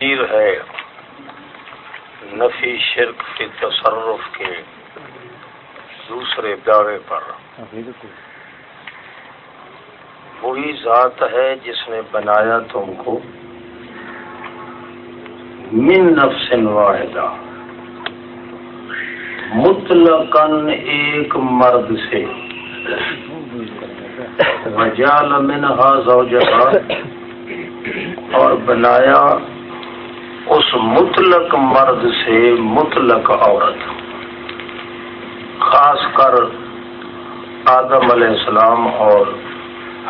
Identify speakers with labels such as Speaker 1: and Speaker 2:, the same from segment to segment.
Speaker 1: تفسیر ہے۔ نفی شرک کے تصرف کے دوسرے دعوے پر۔ وہی ذات ہے جس نے بنایا تم کو۔ من نفس واحدہ۔ مطلقاً ایک مرد سے۔ وجال منہا زوجہا۔ اور بنایا اس مطلق مرد سے مطلق عورت۔ خاص کر آدم علیہ السلام اور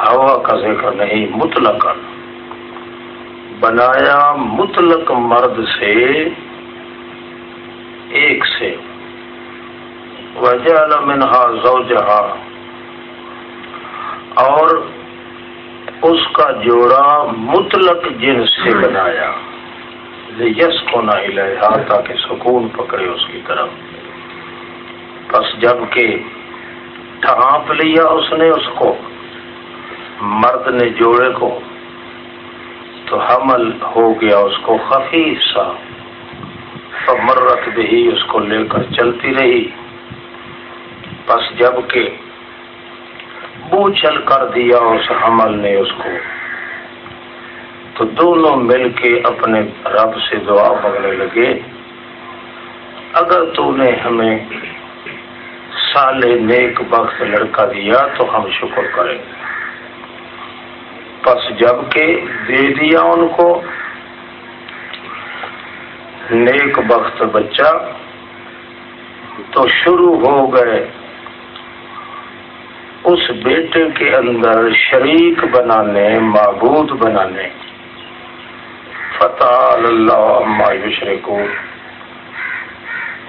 Speaker 1: ہوا کا ذکر نہیں، مطلق۔ بنایا مطلق مرد سے ایک سے۔ وجہ منہا زوجہا۔ اور اس کا جوڑا مطلق جن سے بنایا۔ یس کو نہ ہلیا تاکہ سکون پکڑے اس کی طرف۔ بس جبکہ ڈھانپ لیا اس نے اس کو، مرد نے جوڑے کو، تو حمل ہو گیا اس کو خفیف سا۔ مرت بھی اس کو لے کر چلتی رہی۔ بس جبکہ چل کر دیا اس حمل نے اس کو۔ تو دونوں مل کے اپنے رب سے دعا مانگنے لگے۔ اگر تو نے ہمیں سال نیک وقت لڑکا دیا تو ہم شکر کریں۔ گے بس جبکہ دے دیا ان کو، نیک وقت بچہ تو شروع ہو گئے۔ اس بیٹے کے اندر شریک بنانے، معبود بنانے۔ فتح اللہ مایوشر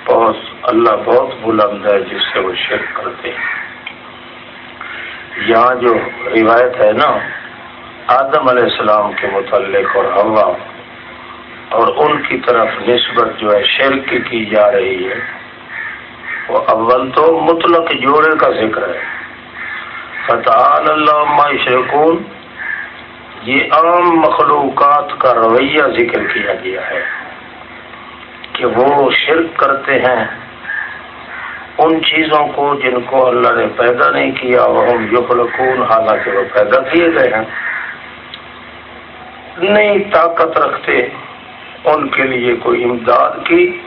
Speaker 1: بہت اللہ بہت بلند ہے جس سے وہ شرک کرتے ہیں۔ یہاں جو روایت ہے نا، آدم علیہ السلام کے متعلق اور ہوا اور ان کی طرف نسبت جو ہے شرک کی جا رہی ہے۔ وہ اول تو مطلق جوڑے کا ذکر ہے۔ فتح اللہ شرکون یہ عام مخلوقات کا رویہ ذکر کیا گیا ہے کہ وہ شرک کرتے ہیں ان چیزوں کو جن کو اللہ نے پیدا نہیں کیا وہ ہم یخلقون، حالانکہ وہ پیدا کیے گئے ہیں۔ نہیں طاقت رکھتے ان کے لیے کوئی امداد کی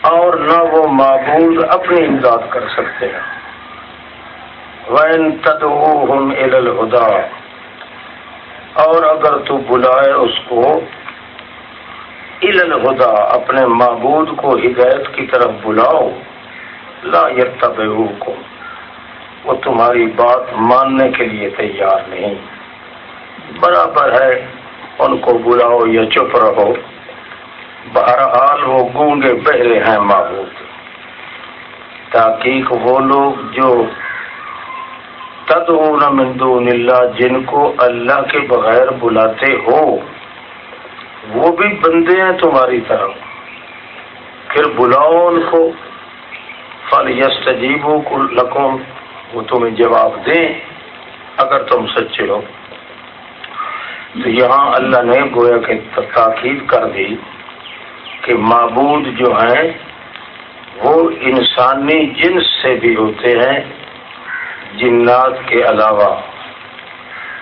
Speaker 1: اور نہ وہ معبود اپنی امداد کر سکتے ہیں۔ وین الہدا اور اگر تو بلائے اس کو الہدا اپنے معبود کو ہدایت کی طرف بلاؤ، لا کو وہ تمہاری بات ماننے کے لیے تیار نہیں۔ برابر ہے ان کو بلاؤ یا چپ رہو۔ بہرحال وہ گونگے بہرے ہیں معبود۔ تاکہ وہ لوگ جو تدعون من دون اللہ، جن کو اللہ کے بغیر بلاتے ہو، وہ بھی بندے ہیں تمہاری طرف۔ پھر بلاؤ ان کو۔ فل یس تجیبوں لکھوں وہ تمہیں جواب دیں اگر تم سچے ہو۔ تو یہاں اللہ نے گویا کہ تاکید کر دی کہ معبود جو ہیں، وہ انسانی جنس سے بھی ہوتے ہیں جنات کے علاوہ۔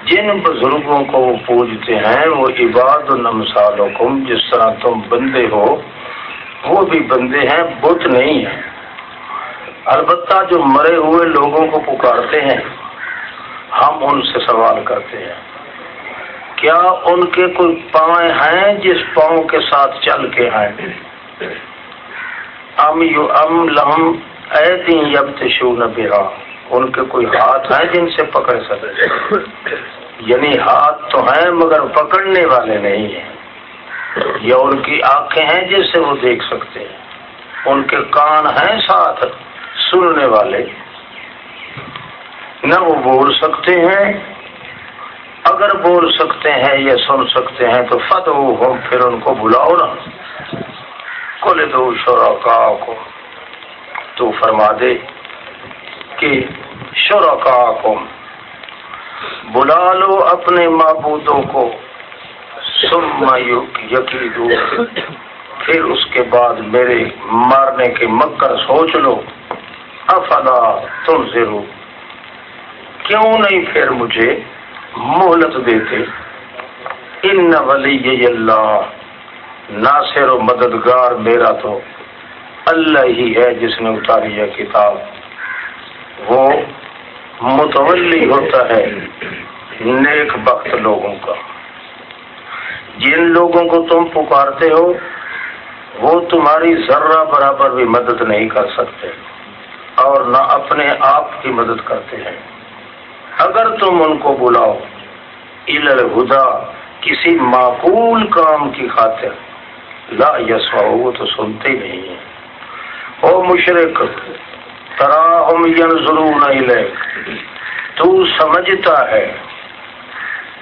Speaker 1: جن بزرگوں کو وہ پوجتے ہیں، وہ عباد النمسالکم جس طرح تم بندے ہو، وہ بھی بندے ہیں، بت نہیں ہیں۔ البتہ جو مرے ہوئے لوگوں کو پکارتے ہیں، ہم ان سے سوال کرتے ہیں، کیا ان کے کوئی پاؤں ہیں جس پاؤں کے ساتھ چل کے ہیں ام یو ام لہم اے دین یب تشو نبیرا ان کے کوئی ہاتھ ہیں جن سے پکڑ سکتے یعنی ہاتھ تو ہیں مگر پکڑنے والے نہیں ہیں۔ یا ان کی آنکھیں ہیں جس سے وہ دیکھ سکتے ہیں۔ ان کے کان ہیں ساتھ سننے والے۔ نہ وہ بول سکتے ہیں۔ اگر بول سکتے ہیں یا سن سکتے ہیں تو فت ہو پھر ان کو بلاؤ نا۔ کل دو شورا کو تو فرما دے۔ کہ شرکاکم۔ بلا لو اپنے معبودوں کو۔ سما پھر اس کے بعد میرے مارنے کے مکر سوچ لو۔ افلا تم ضرور کیوں نہیں پھر مجھے مہلت دیتے؟ ان ولی اللہ۔ ناصر و مددگار میرا تو اللہ ہی ہے جس نے اتاری ہے کتاب۔ وہ متولی ہوتا ہے نیک بخت لوگوں کا۔ جن لوگوں کو تم پکارتے ہو، وہ تمہاری ذرہ برابر بھی مدد نہیں کر سکتے اور نہ اپنے آپ کی مدد کرتے ہیں۔ اگر تم ان کو بلاؤ الہدا، کسی معقول کام کی خاطر، لا یسوا وہ تو سنتے نہیں ہیں۔ او مشرق تراہم ینظرون الیک تو سمجھتا ہے،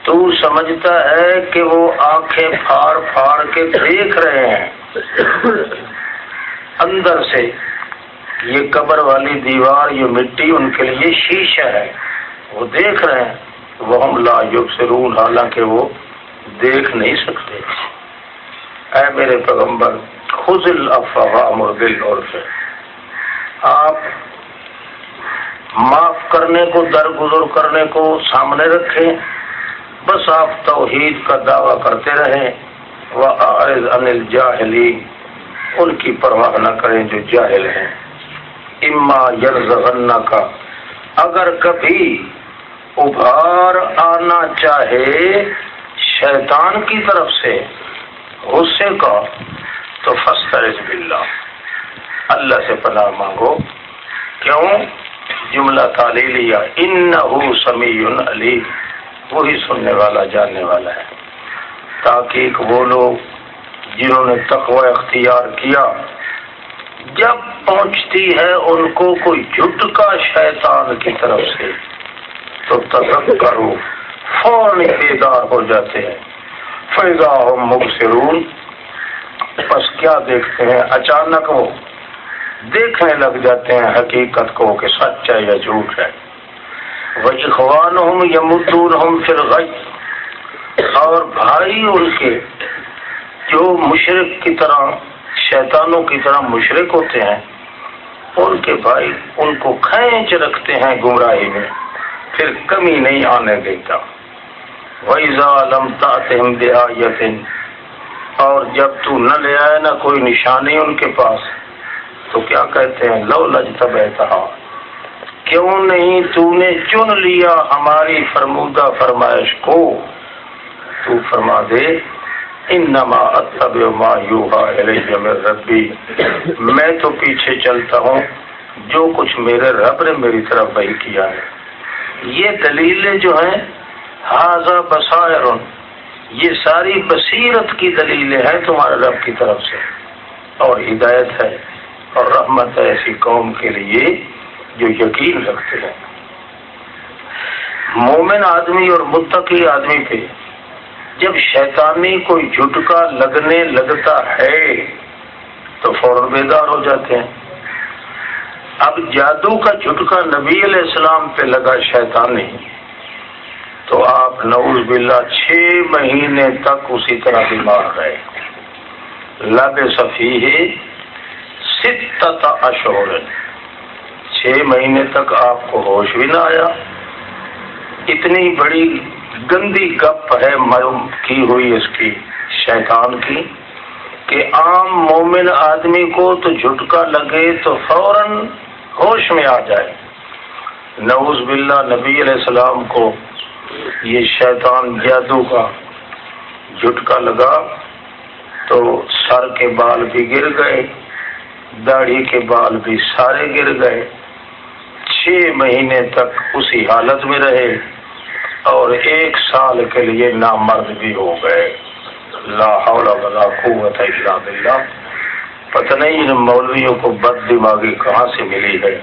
Speaker 1: تو سمجھتا ہے کہ وہ آنکھیں پھاڑ پھاڑ کے دیکھ رہے ہیں۔ اندر سے یہ قبر والی دیوار، یہ مٹی ان کے لیے شیشہ ہے۔ وہ دیکھ رہے ہیں۔ وہ ہم لا یوگ سے رون حالانکہ وہ دیکھ نہیں سکتے۔ اے میرے پیغمبر خزل افواہ اور دل اور سے آپ معاف کرنے کو، درگزر کرنے کو سامنے رکھیں۔ بس آپ توحید کا دعویٰ کرتے رہیں۔ وہ انل جاہلی ان کی پرواہ نہ کریں جو جاہل ہیں۔ اما یرز کا اگر کبھی ابھار آنا چاہے شیطان کی طرف سے غصے کا، تو فسترز باللہ۔ اللہ سے پناہ مانگو۔ کیوں؟ جملہ تعلیلیہ انہو سمیع علی وہی سننے والا، جاننے والا ہے۔ تاکہ وہ لوگ جنہوں نے تقوی اختیار کیا، جب پہنچتی ہے ان کو کوئی جھٹکا شیطان کی طرف سے، تو تذک کرو فوری بیدار ہو جاتے ہیں۔ فیضا ہو مبصرون۔ بس کیا دیکھتے ہیں؟ اچانک وہ دیکھنے لگ جاتے ہیں حقیقت کو کہ سچ ہے یا جھوٹ ہے۔ وہ اخوان ہوں یا ہوں پھر اور بھائی ان کے جو مشرق کی طرح، شیطانوں کی طرح مشرق ہوتے ہیں، ان کے بھائی ان کو کھینچ رکھتے ہیں گمراہی میں، پھر کمی نہیں آنے دیتا۔ ویزا لمتا ہم دہایتن اور جب تو نہ لے آئے نہ کوئی نشانی ان کے پاس۔ تو کیا کہتے ہیں؟ لو لج تب کیوں نہیں تو نے چن لیا ہماری فرمودہ فرمائش کو؟ تو فرما دے، انما اتبع ما یوحا الیہ من ربی۔ میں تو پیچھے چلتا ہوں، جو کچھ میرے رب نے میری طرف وہی کیا ہے۔ یہ دلیلیں جو ہیں حاضہ بسائر یہ ساری بصیرت کی دلیلیں ہیں تمہارے رب کی طرف سے۔ اور ہدایت ہے۔ اور رحمت ہے ایسی قوم کے لیے جو یقین رکھتے ہیں۔ مومن آدمی اور متقی آدمی پہ جب شیطانی کوئی جھٹکا لگنے لگتا ہے تو فوراً بیدار ہو جاتے ہیں۔ اب جادو کا جھٹکا نبی علیہ السلام پہ لگا شیطانی، تو آپ نعوذ باللہ چھ مہینے تک اسی طرح بیمار رہے۔ لب صفی ست اشور چھ مہینے تک آپ کو ہوش بھی نہ آیا. اتنی بڑی گندی گپ ہے کی ہوئی اس کی، شیطان کی، کہ عام مومن آدمی کو تو جھٹکا لگے تو فوراً ہوش میں آ جائے۔ نوز باللہ نبی علیہ السلام کو یہ شیطان جادو کا جھٹکا لگا تو سر کے بال بھی گر گئے۔ داڑھی کے بال بھی سارے گر گئے۔ چھ مہینے تک اسی حالت میں رہے اور ایک سال کے لیے نامرد بھی ہو گئے۔ لا حول ولا قوت الا باللہ۔ پتہ نہیں ان مولویوں کو بد دماغی کہاں سے ملی ہے۔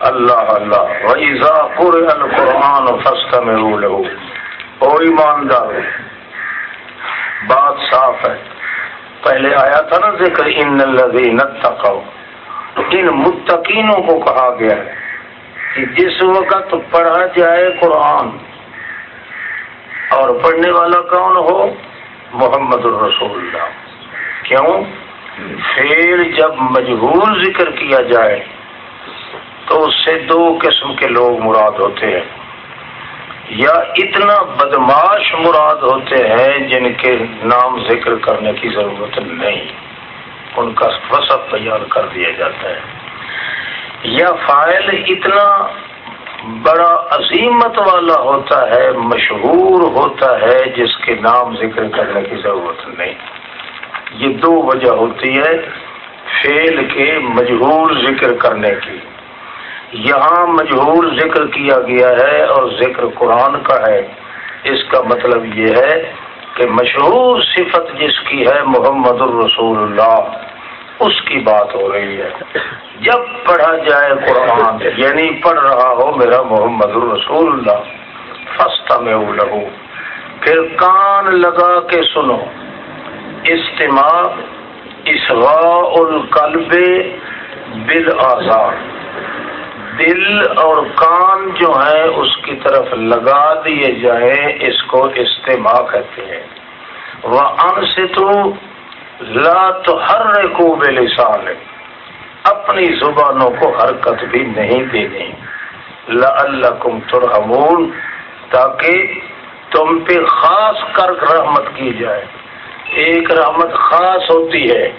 Speaker 1: اللہ اللہ۔ ویزا قر القرآن فسٹ میں او ایماندار بات صاف ہے۔ پہلے آیا تھا نا ذکر، ان الذین اتقوا۔ ان متقینوں کو کہا گیا ہے کہ جس وقت پڑھا جائے قرآن اور پڑھنے والا کون ہو؟ محمد الرسول اللہ۔ کیوں؟ فیل جب مجبور ذکر کیا جائے تو اس سے دو قسم کے لوگ مراد ہوتے ہیں۔ یا اتنا بدماش مراد ہوتے ہیں جن کے نام ذکر کرنے کی ضرورت نہیں۔ ان کا وسط تیار کر دیا جاتا ہے۔ یا فائل اتنا بڑا عظیمت والا ہوتا ہے، مشہور ہوتا ہے جس کے نام ذکر کرنے کی ضرورت نہیں۔ یہ دو وجہ ہوتی ہے فیل کے مجہور ذکر کرنے کی۔ یہاں مجہور ذکر کیا گیا ہے اور ذکر قرآن کا ہے۔ اس کا مطلب یہ ہے کہ مشہور صفت جس کی ہے محمد الرسول اللہ اس کی بات ہو رہی ہے۔ جب پڑھا جائے قرآن یعنی پڑھ رہا ہو میرا محمد الرسول اللہ فستا میں لگو پھر کان لگا کے سنو۔ استماع اسوا القلب بل آزاد دل اور کان جو ہے اس کی طرف لگا دیے جائیں، اس کو استماع کہتے ہیں۔ وہ ان سے تو لا تو ہر کو بے لسان اپنی زبانوں کو حرکت بھی نہیں دینی لا ترحمون۔ تاکہ تم پہ خاص کر رحمت کی جائے۔ ایک رحمت خاص ہوتی ہے،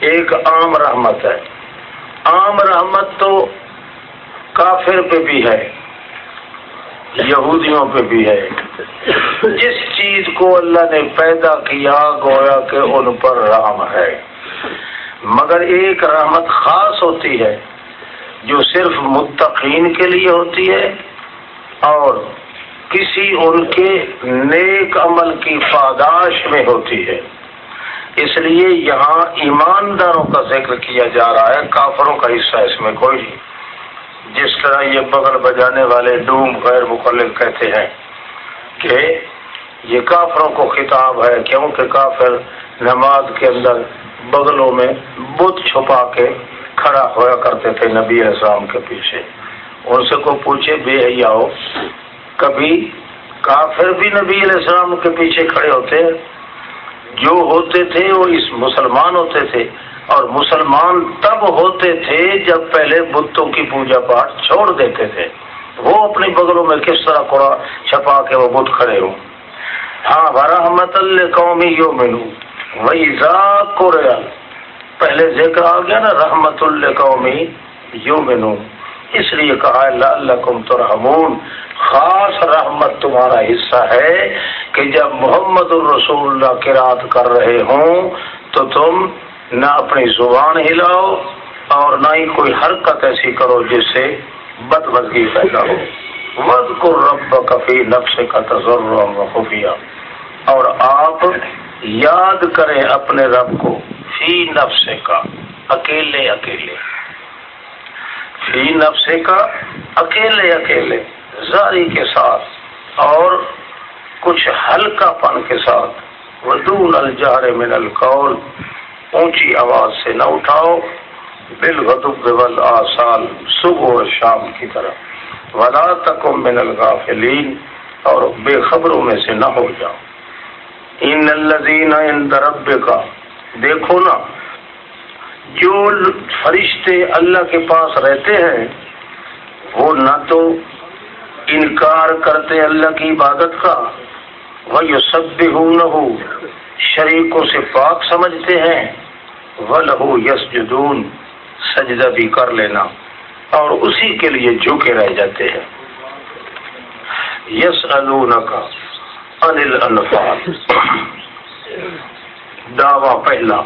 Speaker 1: ایک عام رحمت ہے۔ عام رحمت تو کافر پہ بھی ہے، یہودیوں پہ بھی ہے۔ جس چیز کو اللہ نے پیدا کیا، گویا کہ ان پر رحم ہے۔ مگر ایک رحمت خاص ہوتی ہے، جو صرف متقین کے لیے ہوتی ہے اور کسی ان کے نیک عمل کی پاداش میں ہوتی ہے۔ اس لیے یہاں ایمانداروں کا ذکر کیا جا رہا ہے، کافروں کا حصہ اس میں کوئی نہیں جس طرح یہ بغل بجانے والے ڈوم غیر مقلق کہتے ہیں کہ یہ کافروں کو خطاب ہے، کیونکہ کافر نماز کے اندر بغلوں میں بت چھپا کے کھڑا ہوا کرتے تھے نبی السلام کے پیچھے۔ ان سے کو پوچھے، بے حیا ہو۔ کبھی کافر بھی نبی علیہ السلام کے پیچھے کھڑے ہوتے، جو ہوتے تھے وہ اس مسلمان ہوتے تھے۔ اور مسلمان تب ہوتے تھے جب پہلے بتوں کی پوجا پاٹ چھوڑ دیتے تھے۔ وہ اپنی بغلوں میں کس طرح کوڑا چھپا کے وہ بت کھڑے ہوں۔ ہاں برحمت اللہ قومی یو مینو وہی پہلے ذکر آ گیا نا رحمت اللہ قومی یو مینو اس لیے کہا اللہ کم تو خاص رحمت تمہارا حصہ ہے کہ جب محمد الرسول اللہ کی رات کر رہے ہوں تو تم نہ اپنی زبان ہلاؤ اور نہ ہی کوئی حرکت ایسی کرو جس سے بد پیدا ہو۔ ود کو رب کفی نفس کا تجربہ خفیہ۔ اور آپ یاد کریں اپنے رب کو، فی نفس کا اکیلے اکیلے۔ فی نفس کا اکیلے اکیلے، زاری کے ساتھ اور کچھ ہلکا پن کے ساتھ۔ ودون الجہر من القول۔ اونچی آواز سے نہ اٹھاؤ۔ بل ودب آسال صبح اور شام کی طرح ولا تک من الغافلین اور بے خبروں میں سے نہ ہو جاؤ۔ ان الذین عند کا دیکھو نا، جو فرشتے اللہ کے پاس رہتے ہیں، وہ نہ تو انکار کرتے اللہ کی عبادت کا۔ وہ یو سب بھی نہ ہو شریکوں سے پاک سمجھتے ہیں۔ و لہو یس جدون سجدہ بھی کر لینا۔ اور اسی کے لیے جھکے رہ جاتے ہیں۔ یس کا انل انفال دعوی پہلا۔